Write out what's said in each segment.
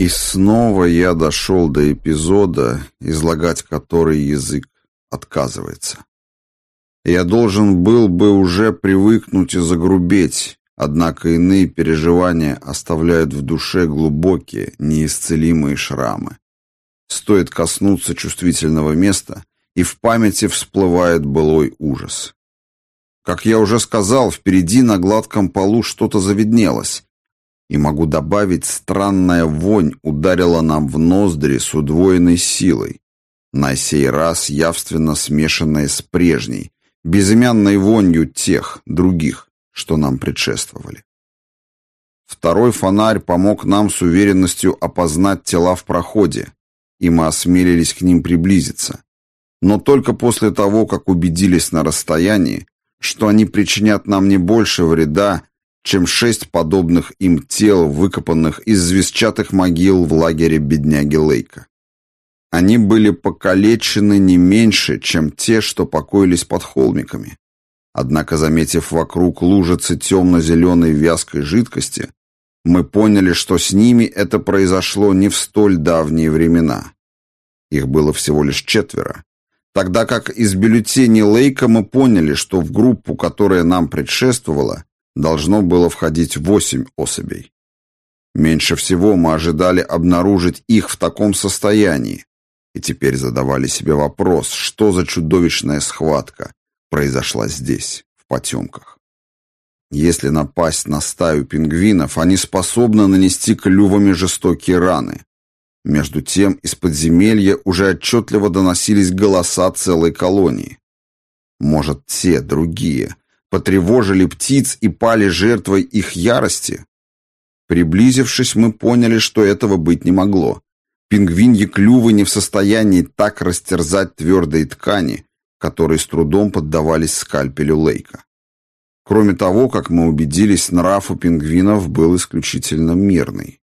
И снова я дошел до эпизода, излагать который язык отказывается. Я должен был бы уже привыкнуть и загрубеть, однако иные переживания оставляют в душе глубокие, неисцелимые шрамы. Стоит коснуться чувствительного места, и в памяти всплывает былой ужас. Как я уже сказал, впереди на гладком полу что-то заведнелось, и могу добавить, странная вонь ударила нам в ноздри с удвоенной силой, на сей раз явственно смешанная с прежней, безымянной вонью тех, других, что нам предшествовали. Второй фонарь помог нам с уверенностью опознать тела в проходе, и мы осмелились к ним приблизиться, но только после того, как убедились на расстоянии, что они причинят нам не больше вреда, чем шесть подобных им тел, выкопанных из звездчатых могил в лагере бедняги Лейка. Они были покалечены не меньше, чем те, что покоились под холмиками. Однако, заметив вокруг лужицы темно-зеленой вязкой жидкости, мы поняли, что с ними это произошло не в столь давние времена. Их было всего лишь четверо, тогда как из бюллетеней Лейка мы поняли, что в группу, которая нам предшествовала, должно было входить восемь особей. Меньше всего мы ожидали обнаружить их в таком состоянии, и теперь задавали себе вопрос, что за чудовищная схватка произошла здесь, в потемках. Если напасть на стаю пингвинов, они способны нанести клювами жестокие раны. Между тем из подземелья уже отчетливо доносились голоса целой колонии. Может, те, другие, потревожили птиц и пали жертвой их ярости? Приблизившись, мы поняли, что этого быть не могло. Пингвиньи клювы не в состоянии так растерзать твердые ткани, которые с трудом поддавались скальпелю Лейка. Кроме того, как мы убедились, нрав у пингвинов был исключительно мирный.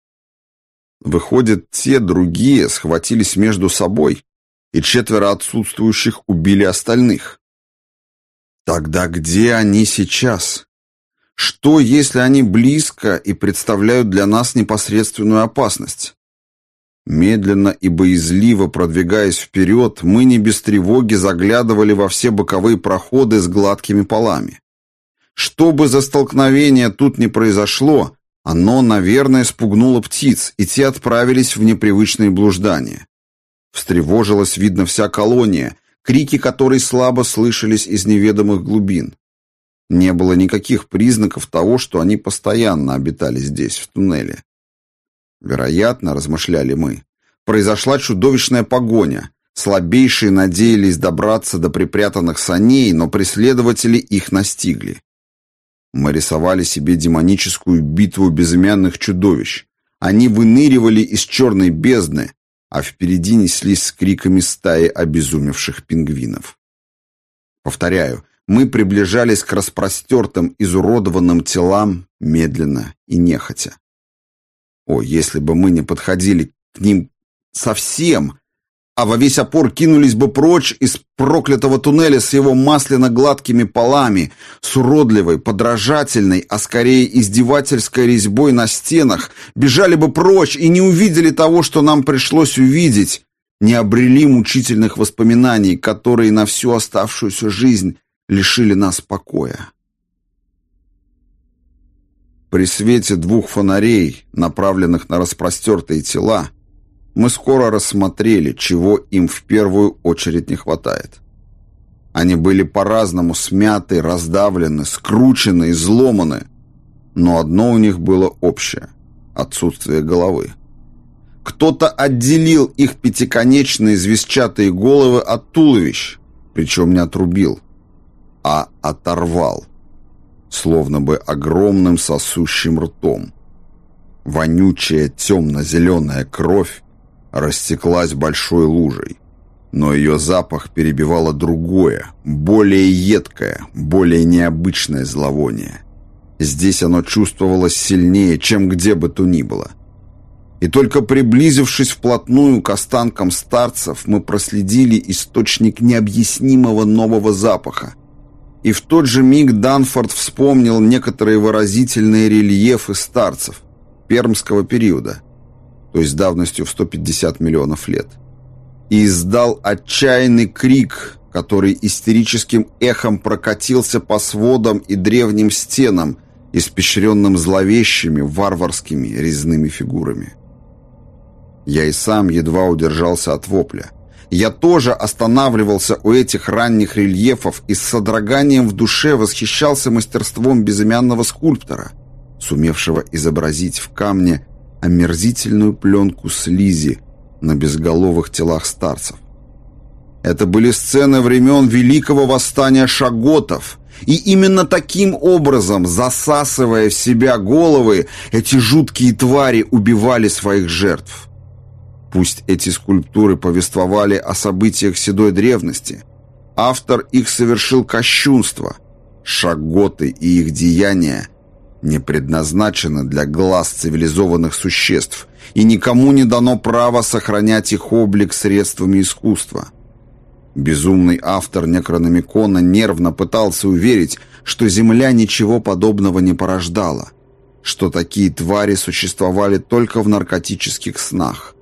Выходит, те другие схватились между собой, и четверо отсутствующих убили остальных. Тогда где они сейчас? Что, если они близко и представляют для нас непосредственную опасность? Медленно и боязливо продвигаясь вперед, мы не без тревоги заглядывали во все боковые проходы с гладкими полами. Что бы за столкновение тут не произошло, оно, наверное, спугнуло птиц, и те отправились в непривычные блуждания. Встревожилась, видно, вся колония, крики которой слабо слышались из неведомых глубин. Не было никаких признаков того, что они постоянно обитали здесь, в туннеле. Вероятно, размышляли мы, произошла чудовищная погоня. Слабейшие надеялись добраться до припрятанных саней, но преследователи их настигли. Мы рисовали себе демоническую битву безымянных чудовищ. Они выныривали из черной бездны, а впереди неслись с криками стаи обезумевших пингвинов. Повторяю, мы приближались к распростертым, изуродованным телам медленно и нехотя. О, если бы мы не подходили к ним совсем, а во весь опор кинулись бы прочь из проклятого туннеля с его масляно-гладкими полами, с уродливой, подражательной, а скорее издевательской резьбой на стенах, бежали бы прочь и не увидели того, что нам пришлось увидеть, не обрели мучительных воспоминаний, которые на всю оставшуюся жизнь лишили нас покоя. При свете двух фонарей, направленных на распростертые тела, мы скоро рассмотрели, чего им в первую очередь не хватает. Они были по-разному смяты, раздавлены, скручены, изломаны, но одно у них было общее – отсутствие головы. Кто-то отделил их пятиконечные звездчатые головы от туловищ, причем не отрубил, а оторвал, словно бы огромным сосущим ртом. Вонючая темно-зеленая кровь растеклась большой лужей. Но ее запах перебивало другое, более едкое, более необычное зловоние. Здесь оно чувствовалось сильнее, чем где бы то ни было. И только приблизившись вплотную к останкам старцев, мы проследили источник необъяснимого нового запаха. И в тот же миг Данфорд вспомнил некоторые выразительные рельефы старцев пермского периода – то есть давностью в 150 миллионов лет, и издал отчаянный крик, который истерическим эхом прокатился по сводам и древним стенам, испещренным зловещими варварскими резными фигурами. Я и сам едва удержался от вопля. Я тоже останавливался у этих ранних рельефов и с содроганием в душе восхищался мастерством безымянного скульптора, сумевшего изобразить в камне омерзительную пленку слизи на безголовых телах старцев. Это были сцены времен Великого Восстания Шаготов, и именно таким образом, засасывая в себя головы, эти жуткие твари убивали своих жертв. Пусть эти скульптуры повествовали о событиях седой древности, автор их совершил кощунство. Шаготы и их деяния не предназначены для глаз цивилизованных существ, и никому не дано право сохранять их облик средствами искусства. Безумный автор Некрономикона нервно пытался уверить, что Земля ничего подобного не порождала, что такие твари существовали только в наркотических снах.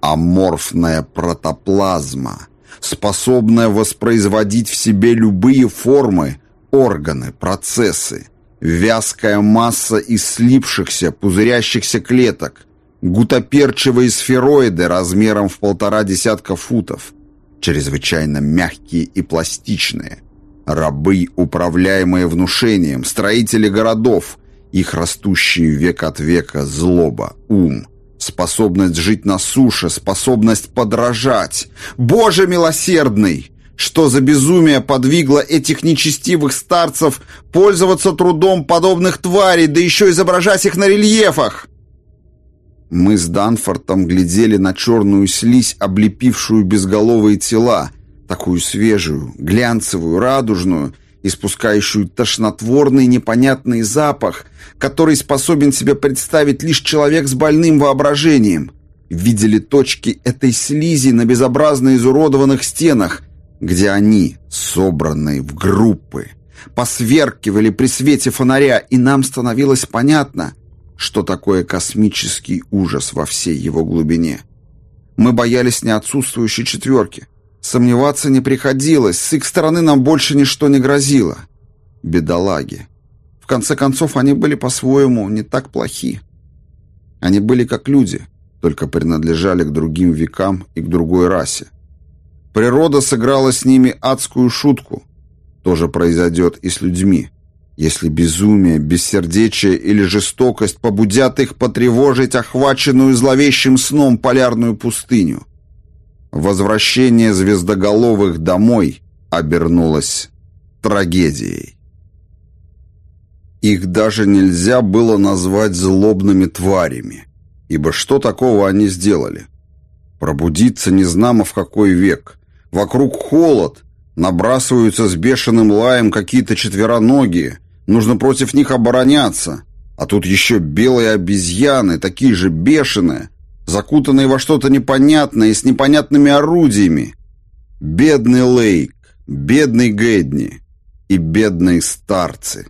Аморфная протоплазма, способная воспроизводить в себе любые формы, органы, процессы, вязкая масса из слипшихся, пузырящихся клеток, гутоперчивые сфероиды размером в полтора десятка футов – чрезвычайно мягкие и пластичные, рабы, управляемые внушением, строители городов, их растущие век от века злоба, ум, способность жить на суше, способность подражать. Боже милосердный! Что за безумие подвигло этих нечестивых старцев пользоваться трудом подобных тварей, да еще изображать их на рельефах? Мы с Данфортом глядели на черную слизь, облепившую безголовые тела, такую свежую, глянцевую, радужную, испускающую тошнотворный непонятный запах, который способен себе представить лишь человек с больным воображением. Видели точки этой слизи на безобразно изуродованных стенах, где они, собранные в группы, посверкивали при свете фонаря, и нам становилось понятно, что такое космический ужас во всей его глубине. Мы боялись не отсутствующей четверки. Сомневаться не приходилось, с их стороны нам больше ничто не грозило. Бедолаги. В конце концов, они были по-своему не так плохи. Они были как люди, только принадлежали к другим векам и к другой расе. Природа сыграла с ними адскую шутку. Тоже произойдет и с людьми если безумие, бессердечие или жестокость побудят их потревожить охваченную зловещим сном полярную пустыню. Возвращение звездоголовых домой обернулось трагедией. Их даже нельзя было назвать злобными тварями, ибо что такого они сделали? Пробудиться незнамо в какой век. Вокруг холод, набрасываются с бешеным лаем какие-то четвероногие – Нужно против них обороняться. А тут еще белые обезьяны, такие же бешеные, закутанные во что-то непонятное и с непонятными орудиями. Бедный Лейк, бедный Гэдни и бедные старцы.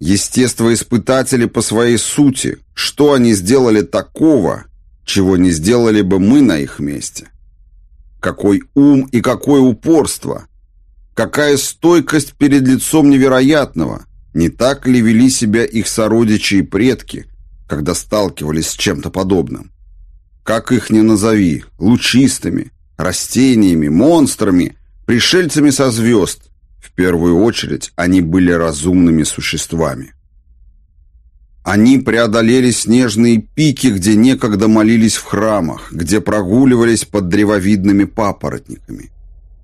Естествоиспытатели по своей сути, что они сделали такого, чего не сделали бы мы на их месте? Какой ум и какое упорство! Какая стойкость перед лицом невероятного! Не так ли вели себя их сородичи и предки, когда сталкивались с чем-то подобным? Как их ни назови, лучистыми, растениями, монстрами, пришельцами со звезд, в первую очередь они были разумными существами. Они преодолели снежные пики, где некогда молились в храмах, где прогуливались под древовидными папоротниками.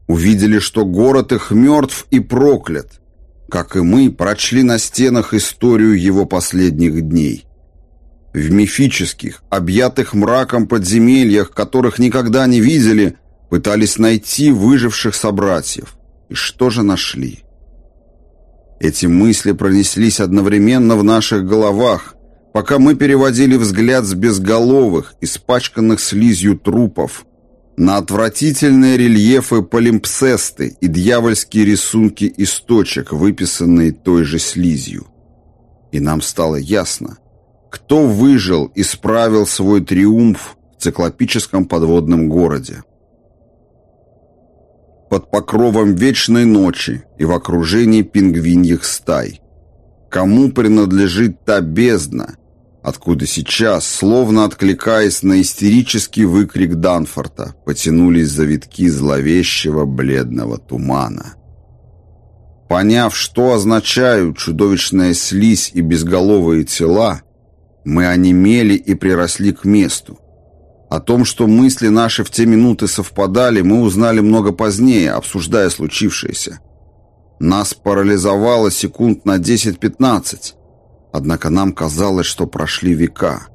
Увидели, что город их мертв и проклят, как и мы, прочли на стенах историю его последних дней. В мифических, объятых мраком подземельях, которых никогда не видели, пытались найти выживших собратьев. И что же нашли? Эти мысли пронеслись одновременно в наших головах, пока мы переводили взгляд с безголовых, испачканных слизью трупов, на отвратительные рельефы полимпсесты и дьявольские рисунки из точек, выписанные той же слизью. И нам стало ясно, Кто выжил и справил свой триумф в циклопическом подводном городе? Под покровом вечной ночи и в окружении пингвиньих стай. Кому принадлежит та бездна, откуда сейчас, словно откликаясь на истерический выкрик Данфорта, потянулись завитки зловещего бледного тумана. Поняв, что означают чудовищная слизь и безголовые тела, мы онемели и приросли к месту. О том, что мысли наши в те минуты совпадали, мы узнали много позднее, обсуждая случившееся. Нас парализовало секунд на 10-15, однако нам казалось, что прошли века.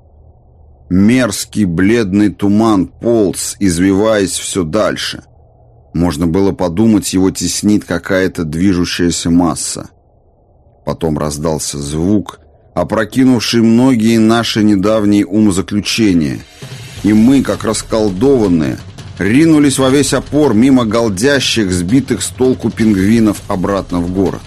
Мерзкий бледный туман полз, извиваясь все дальше. Можно было подумать, его теснит какая-то движущаяся масса. Потом раздался звук, опрокинувший многие наши недавние умозаключения. И мы, как расколдованные, ринулись во весь опор мимо голдящих, сбитых с толку пингвинов обратно в город.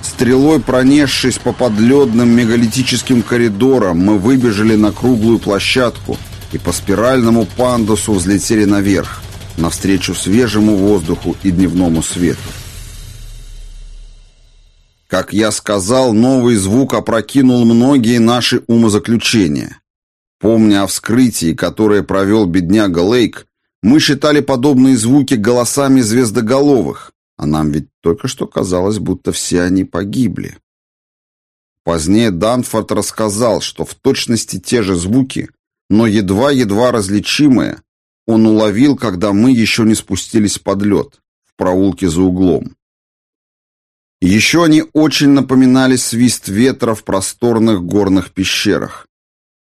Стрелой пронесшись по подледным мегалитическим коридорам, мы выбежали на круглую площадку и по спиральному пандусу взлетели наверх, навстречу свежему воздуху и дневному свету. Как я сказал, новый звук опрокинул многие наши умозаключения. Помня о вскрытии, которое провел бедняга Лейк, мы считали подобные звуки голосами звездоголовых, а нам ведь только что казалось, будто все они погибли. Позднее Данфорд рассказал, что в точности те же звуки, но едва-едва различимые, он уловил, когда мы еще не спустились под лед, в проулке за углом. Еще они очень напоминали свист ветра в просторных горных пещерах.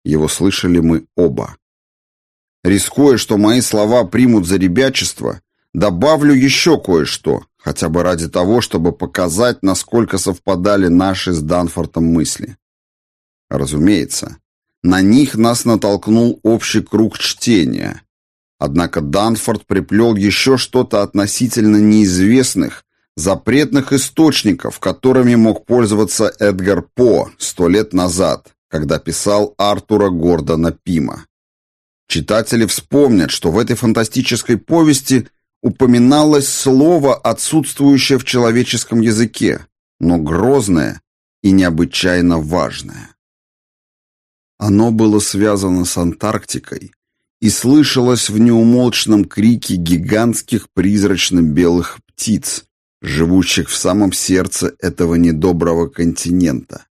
Его слышали мы оба. Рискуя, что мои слова примут за ребячество, добавлю еще кое-что, хотя бы ради того, чтобы показать, насколько совпадали наши с Данфортом мысли. Разумеется, на них нас натолкнул общий круг чтения. Однако Данфорд приплел еще что-то относительно неизвестных, запретных источников, которыми мог пользоваться Эдгар По сто лет назад, когда писал Артура Гордона Пима. Читатели вспомнят, что в этой фантастической повести упоминалось слово, отсутствующее в человеческом языке, но грозное и необычайно важное. Оно было связано с Антарктикой и слышалось в неумолчном крике гигантских призрачно-белых птиц, живущих в самом сердце этого недоброго континента.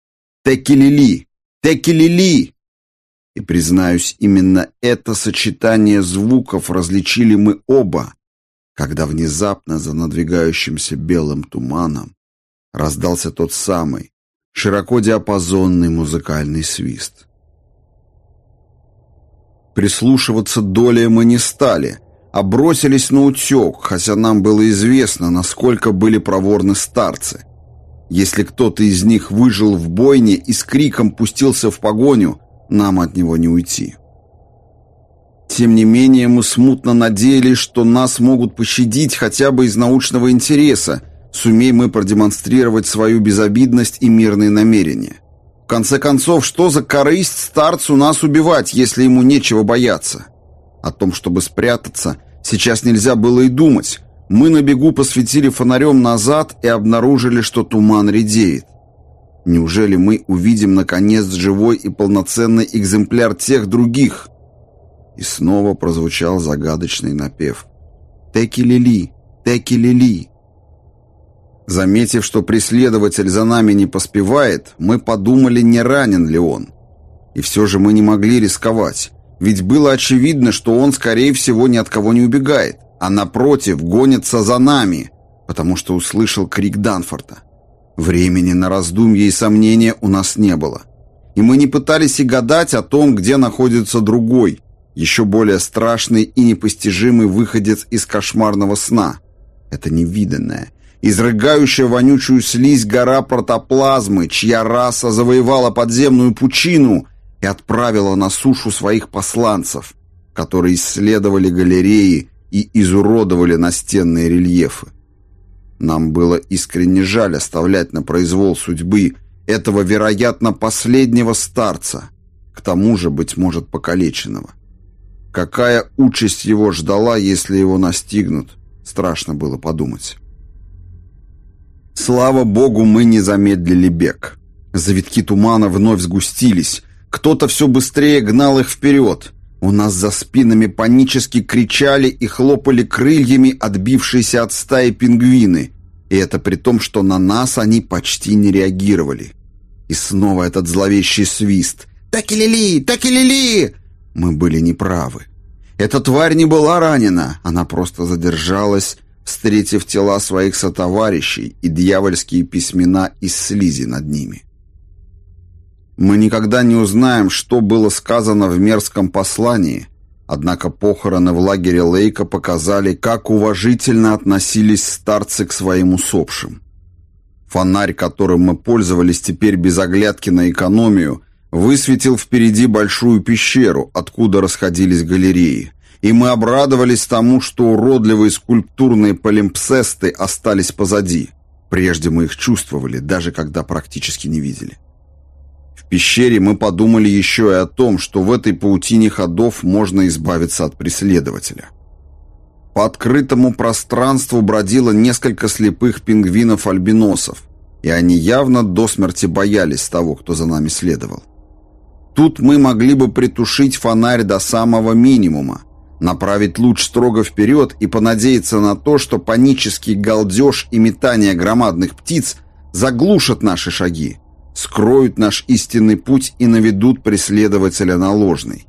Текилили! Текилили! И, признаюсь, именно это сочетание звуков различили мы оба, когда внезапно за надвигающимся белым туманом раздался тот самый широкодиапазонный музыкальный свист. Прислушиваться долей мы не стали — а бросились на утек, хотя нам было известно, насколько были проворны старцы. Если кто-то из них выжил в бойне и с криком пустился в погоню, нам от него не уйти. Тем не менее, мы смутно надеялись, что нас могут пощадить хотя бы из научного интереса, сумей мы продемонстрировать свою безобидность и мирные намерения. В конце концов, что за корысть старцу нас убивать, если ему нечего бояться? О том, чтобы спрятаться, сейчас нельзя было и думать. Мы на бегу посветили фонарем назад и обнаружили, что туман редеет. Неужели мы увидим, наконец, живой и полноценный экземпляр тех других? И снова прозвучал загадочный напев. «Теки-лили! Теки-лили!» Заметив, что преследователь за нами не поспевает, мы подумали, не ранен ли он. И все же мы не могли рисковать. Ведь было очевидно, что он, скорее всего, ни от кого не убегает, а напротив, гонится за нами, потому что услышал крик Данфорта. Времени на раздумья и сомнения у нас не было. И мы не пытались и гадать о том, где находится другой, еще более страшный и непостижимый выходец из кошмарного сна. Это невиданное, изрыгающая вонючую слизь гора протоплазмы, чья раса завоевала подземную пучину и отправила на сушу своих посланцев, которые исследовали галереи и изуродовали настенные рельефы. Нам было искренне жаль оставлять на произвол судьбы этого, вероятно, последнего старца, к тому же, быть может, покалеченного. Какая участь его ждала, если его настигнут, страшно было подумать. Слава богу, мы не замедлили бег. Завитки тумана вновь сгустились. Кто-то все быстрее гнал их вперед. У нас за спинами панически кричали и хлопали крыльями отбившиеся от стаи пингвины. И это при том, что на нас они почти не реагировали. И снова этот зловещий свист. «Так и лили! Так и лили!» Мы были неправы. Эта тварь не была ранена, она просто задержалась, встретив тела своих сотоварищей и дьявольские письмена из слизи над ними. Мы никогда не узнаем, что было сказано в мерзком послании, однако похороны в лагере Лейка показали, как уважительно относились старцы к своим усопшим. Фонарь, которым мы пользовались теперь без оглядки на экономию, высветил впереди большую пещеру, откуда расходились галереи, и мы обрадовались тому, что уродливые скульптурные полимпсесты остались позади. Прежде мы их чувствовали, даже когда практически не видели. Пещере мы подумали еще и о том, что в этой паутине ходов можно избавиться от преследователя. По открытому пространству бродило несколько слепых пингвинов-альбиносов, и они явно до смерти боялись того, кто за нами следовал. Тут мы могли бы притушить фонарь до самого минимума, направить луч строго вперед и понадеяться на то, что панический галдеж и метание громадных птиц заглушат наши шаги, скроют наш истинный путь и наведут преследователя на ложный.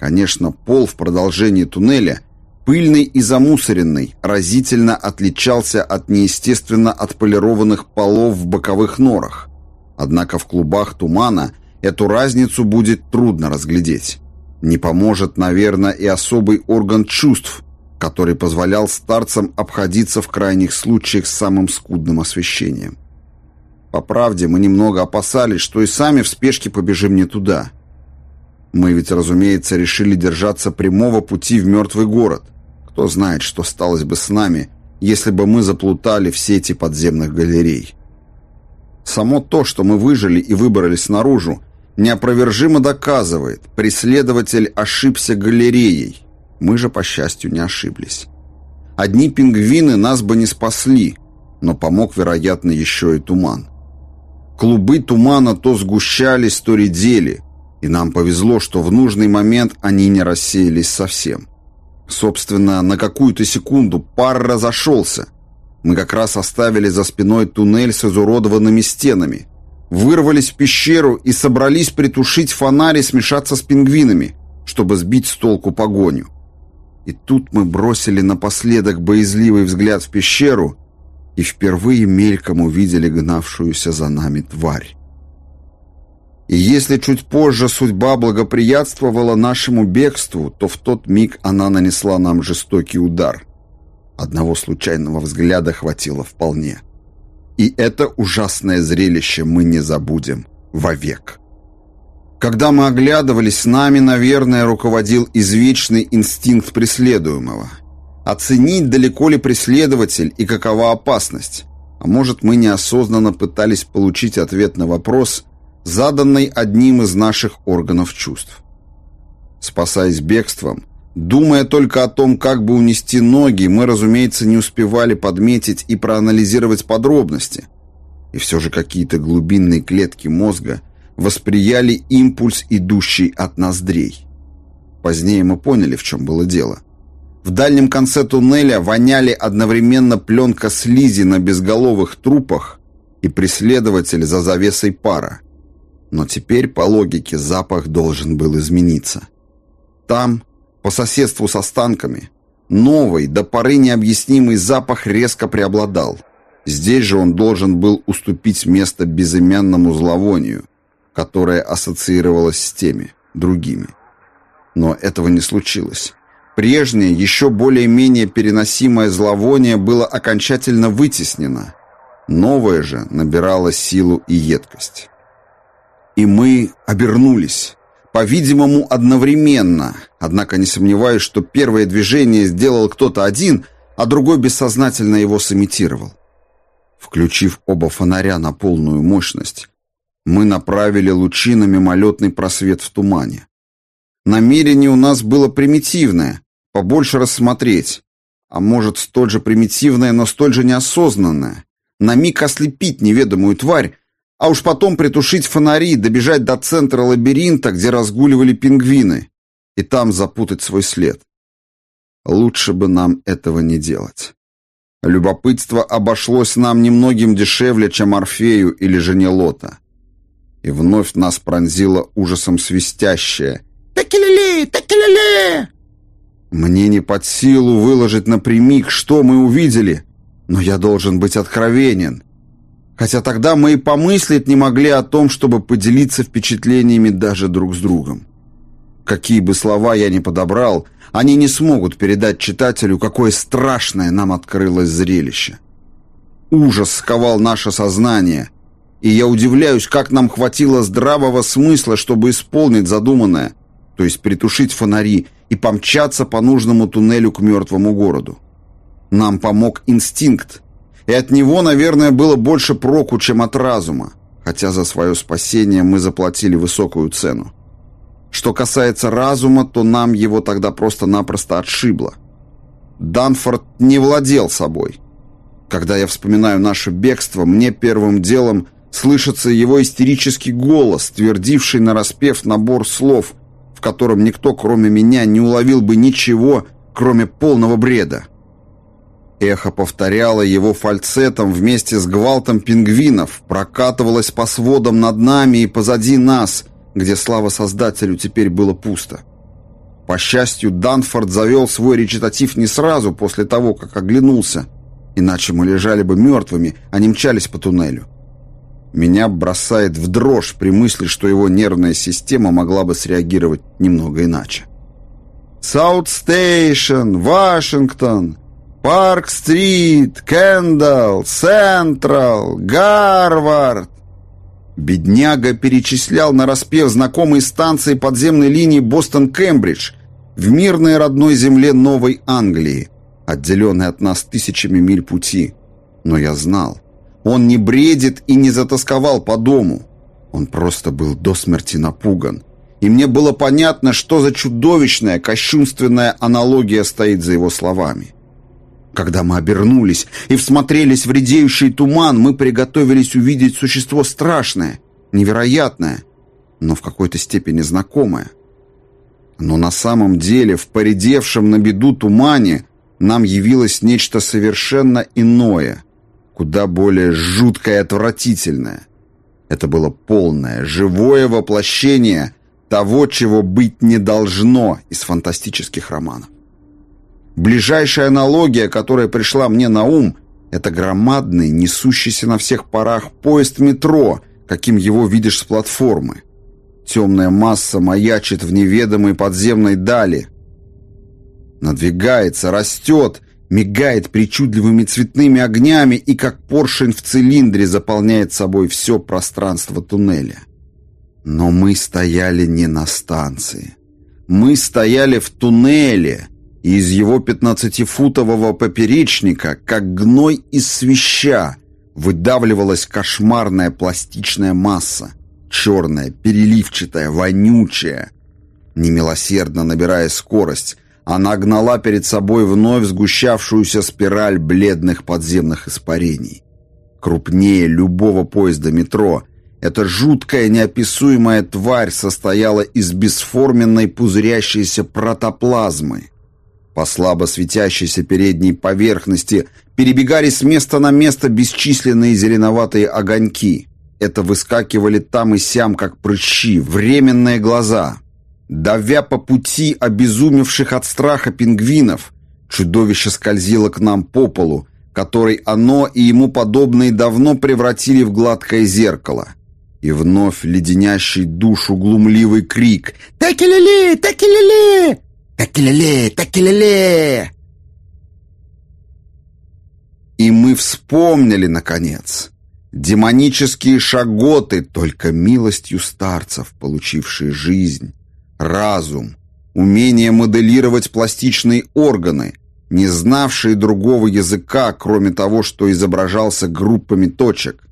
Конечно, пол в продолжении туннеля, пыльный и замусоренный, разительно отличался от неестественно отполированных полов в боковых норах. Однако в клубах тумана эту разницу будет трудно разглядеть. Не поможет, наверное, и особый орган чувств, который позволял старцам обходиться в крайних случаях с самым скудным освещением. По правде, мы немного опасались, что и сами в спешке побежим не туда. Мы ведь, разумеется, решили держаться прямого пути в мертвый город. Кто знает, что сталось бы с нами, если бы мы заплутали в сети подземных галерей. Само то, что мы выжили и выбрались наружу, неопровержимо доказывает, преследователь ошибся галереей. Мы же, по счастью, не ошиблись. Одни пингвины нас бы не спасли, но помог, вероятно, еще и туман. Клубы тумана то сгущались, то редели, и нам повезло, что в нужный момент они не рассеялись совсем. Собственно, на какую-то секунду пар разошелся. Мы как раз оставили за спиной туннель с изуродованными стенами, вырвались в пещеру и собрались притушить фонарь и смешаться с пингвинами, чтобы сбить с толку погоню. И тут мы бросили напоследок боязливый взгляд в пещеру и впервые мельком увидели гнавшуюся за нами тварь. И если чуть позже судьба благоприятствовала нашему бегству, то в тот миг она нанесла нам жестокий удар. Одного случайного взгляда хватило вполне. И это ужасное зрелище мы не забудем вовек. Когда мы оглядывались, с нами, наверное, руководил извечный инстинкт преследуемого – Оценить, далеко ли преследователь и какова опасность. А может, мы неосознанно пытались получить ответ на вопрос, заданный одним из наших органов чувств. Спасаясь бегством, думая только о том, как бы унести ноги, мы, разумеется, не успевали подметить и проанализировать подробности. И все же какие-то глубинные клетки мозга восприяли импульс, идущий от ноздрей. Позднее мы поняли, в чем было дело – в дальнем конце туннеля воняли одновременно пленка слизи на безголовых трупах и преследователь за завесой пара. Но теперь, по логике, запах должен был измениться. Там, по соседству с останками, новый, до поры необъяснимый запах резко преобладал. Здесь же он должен был уступить место безымянному зловонию, которое ассоциировалось с теми, другими. Но этого не случилось. Прежнее, еще более-менее переносимое зловоние было окончательно вытеснено. Новое же набирало силу и едкость. И мы обернулись. По-видимому, одновременно. Однако не сомневаюсь, что первое движение сделал кто-то один, а другой бессознательно его сымитировал. Включив оба фонаря на полную мощность, Мы направили лучи на мимолетный просвет в тумане. Намерение у нас было примитивное — побольше рассмотреть, а может, столь же примитивное, но столь же неосознанное. На миг ослепить неведомую тварь, а уж потом притушить фонари, добежать до центра лабиринта, где разгуливали пингвины, и там запутать свой след. Лучше бы нам этого не делать. Любопытство обошлось нам немногим дешевле, чем Орфею или жене Лота. И вновь нас пронзило ужасом свистящее «Такелеле! Такелеле!» Мне не под силу выложить напрямик, что мы увидели, но я должен быть откровенен. Хотя тогда мы и помыслить не могли о том, чтобы поделиться впечатлениями даже друг с другом. Какие бы слова я ни подобрал, они не смогут передать читателю, какое страшное нам открылось зрелище. Ужас сковал наше сознание, и я удивляюсь, как нам хватило здравого смысла, чтобы исполнить задуманное, то есть притушить фонари и помчаться по нужному туннелю к мертвому городу. Нам помог инстинкт, и от него, наверное, было больше проку, чем от разума, хотя за свое спасение мы заплатили высокую цену. Что касается разума, то нам его тогда просто-напросто отшибло. Данфорд не владел собой. Когда я вспоминаю наше бегство, мне первым делом слышится его истерический голос, твердивший нараспев набор слов, котором никто, кроме меня, не уловил бы ничего, кроме полного бреда. Эхо повторяло его фальцетом вместе с гвалтом пингвинов, прокатывалось по сводам над нами и позади нас, где, слава Создателю, теперь было пусто. По счастью, Данфорд завел свой речитатив не сразу после того, как оглянулся, иначе мы лежали бы мертвыми, а не мчались по туннелю. Меня бросает в дрожь при мысли, что его нервная система могла бы среагировать немного иначе. «Саут Стейшн, Вашингтон, Парк-стрит, Кендалл, Централ, Гарвард!» Бедняга перечислял на распев знакомые станции подземной линии Бостон-Кембридж в мирной родной земле Новой Англии, отделенной от нас тысячами миль пути. Но я знал, он не бредит и не затасковал по дому. Он просто был до смерти напуган. И мне было понятно, что за чудовищная, кощунственная аналогия стоит за его словами. Когда мы обернулись и всмотрелись в редеющий туман, мы приготовились увидеть существо страшное, невероятное, но в какой-то степени знакомое. Но на самом деле в поредевшем на беду тумане нам явилось нечто совершенно иное – куда более жуткое и отвратительное. Это было полное, живое воплощение того, чего быть не должно из фантастических романов. Ближайшая аналогия, которая пришла мне на ум, это громадный, несущийся на всех парах поезд метро, каким его видишь с платформы. Темная масса маячит в неведомой подземной дали. Надвигается, растет мигает причудливыми цветными огнями и как поршень в цилиндре заполняет собой все пространство туннеля. Но мы стояли не на станции. Мы стояли в туннеле, и из его пятнадцатифутового поперечника, как гной из свища, выдавливалась кошмарная пластичная масса, черная, переливчатая, вонючая, немилосердно набирая скорость, она гнала перед собой вновь сгущавшуюся спираль бледных подземных испарений. Крупнее любого поезда метро, эта жуткая неописуемая тварь состояла из бесформенной пузырящейся протоплазмы. По слабо светящейся передней поверхности перебегали с места на место бесчисленные зеленоватые огоньки. Это выскакивали там и сям, как прыщи, временные глаза, Давя по пути обезумевших от страха пингвинов, чудовище скользило к нам по полу, который оно и ему подобные давно превратили в гладкое зеркало. И вновь леденящий душу глумливый крик «Таки-ле-ле! Таки-ле-ле! Таки-ле-ле! Таки-ле-ле!» И мы вспомнили, наконец, демонические шаготы, только милостью старцев, получившие жизнь, разум, умение моделировать пластичные органы, не знавшие другого языка, кроме того, что изображался группами точек.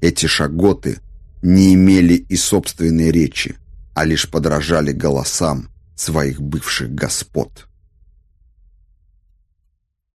Эти шаготы не имели и собственной речи, а лишь подражали голосам своих бывших господ.